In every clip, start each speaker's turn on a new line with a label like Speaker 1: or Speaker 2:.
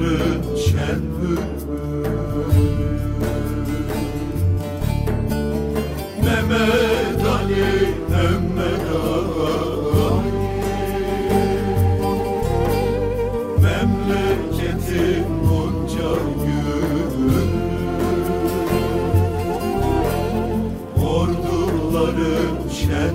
Speaker 1: Orduların şen Mehmet Ali, Mehmet Ali Memleketin gonca gülü Orduların şen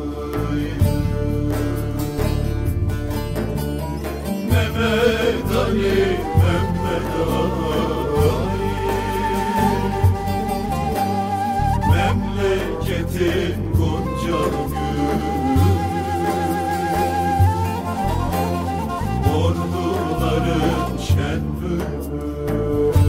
Speaker 1: Mehmet Ali, Memleketin gonca gülü Orduların şen bülbülü